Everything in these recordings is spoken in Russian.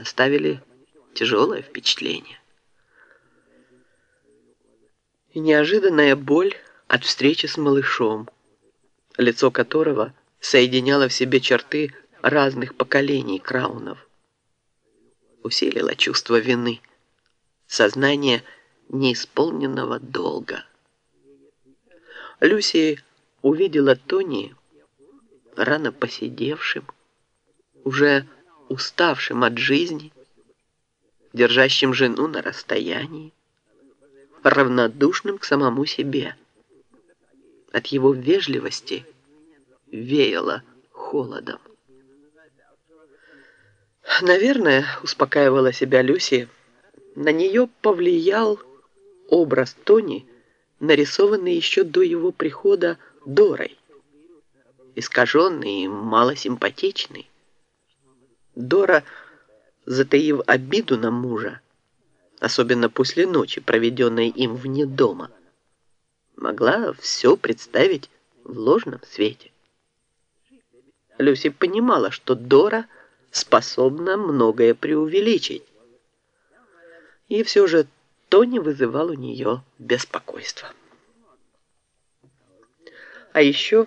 оставили тяжелое впечатление. И неожиданная боль от встречи с малышом, лицо которого соединяло в себе черты разных поколений краунов. Усилило чувство вины, сознание неисполненного долга. Люси увидела Тони рано посидевшим, уже уставшим от жизни, держащим жену на расстоянии, равнодушным к самому себе. От его вежливости веяло холодом. Наверное, успокаивала себя Люси, на нее повлиял образ Тони, нарисованный еще до его прихода Дорой. Искаженный и малосимпатичный. Дора, затаив обиду на мужа, особенно после ночи, проведенной им вне дома, могла все представить в ложном свете. Люси понимала, что Дора способна многое преувеличить. И все же Тони вызывал у нее беспокойство. А еще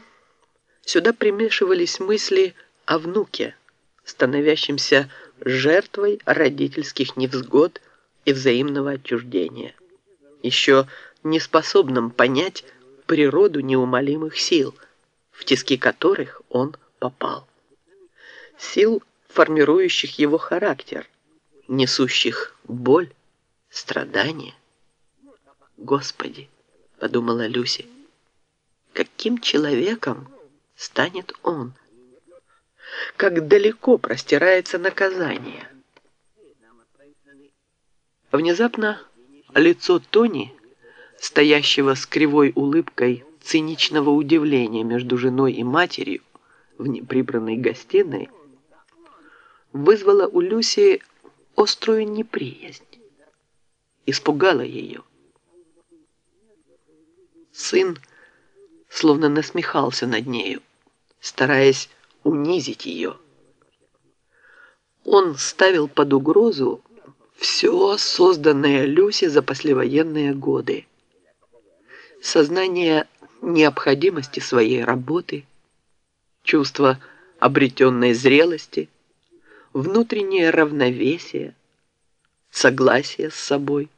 сюда примешивались мысли о внуке, становящемся жертвой родительских невзгод и взаимного отчуждения, еще не способным понять природу неумолимых сил, в тиски которых он попал. Сил, формирующих его характер, несущих боль, страдания. Господи, подумала Люси, каким человеком станет он? Как далеко простирается наказание? Внезапно лицо Тони, стоящего с кривой улыбкой циничного удивления между женой и матерью в неприбранной гостиной, вызвало у Люси острую неприязнь, испугало ее. Сын словно насмехался над нею, стараясь унизить ее. Он ставил под угрозу все созданное Люси за послевоенные годы. Сознание необходимости своей работы, чувство обретенной зрелости, внутреннее равновесие, согласие с собой,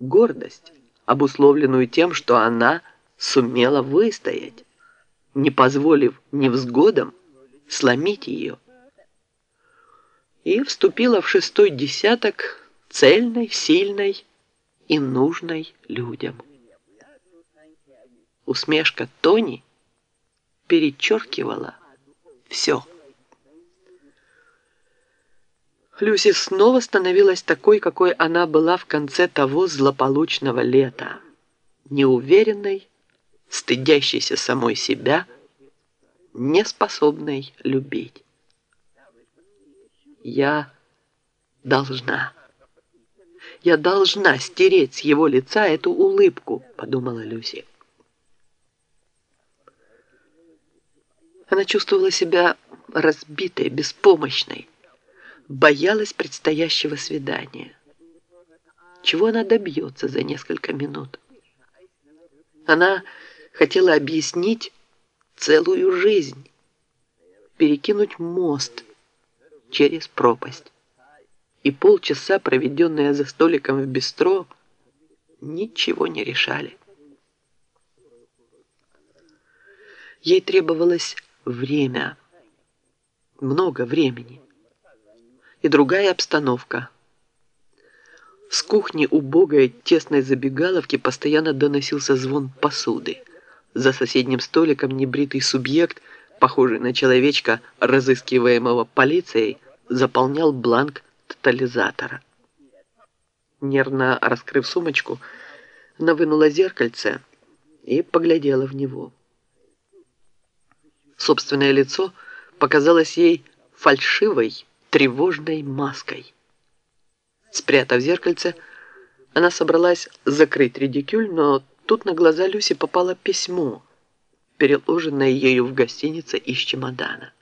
гордость, обусловленную тем, что она сумела выстоять, не позволив невзгодам сломить ее и вступила в шестой десяток цельной, сильной и нужной людям. Усмешка Тони перечеркивала все. Люси снова становилась такой, какой она была в конце того злополучного лета. Неуверенной, стыдящейся самой себя, неспособной любить. Я должна. Я должна стереть с его лица эту улыбку, подумала Люси. Она чувствовала себя разбитой, беспомощной, боялась предстоящего свидания. Чего она добьется за несколько минут? Она хотела объяснить целую жизнь, перекинуть мост – через пропасть. И полчаса, проведенные за столиком в бистро, ничего не решали. Ей требовалось время, много времени и другая обстановка. С кухни убогой тесной забегаловки постоянно доносился звон посуды. За соседним столиком небритый субъект – похожий на человечка, разыскиваемого полицией, заполнял бланк тотализатора. Нервно раскрыв сумочку, она вынула зеркальце и поглядела в него. Собственное лицо показалось ей фальшивой, тревожной маской. Спрятав зеркальце, она собралась закрыть редикюль, но тут на глаза Люси попало письмо – переложенное ею в гостинице из чемодана.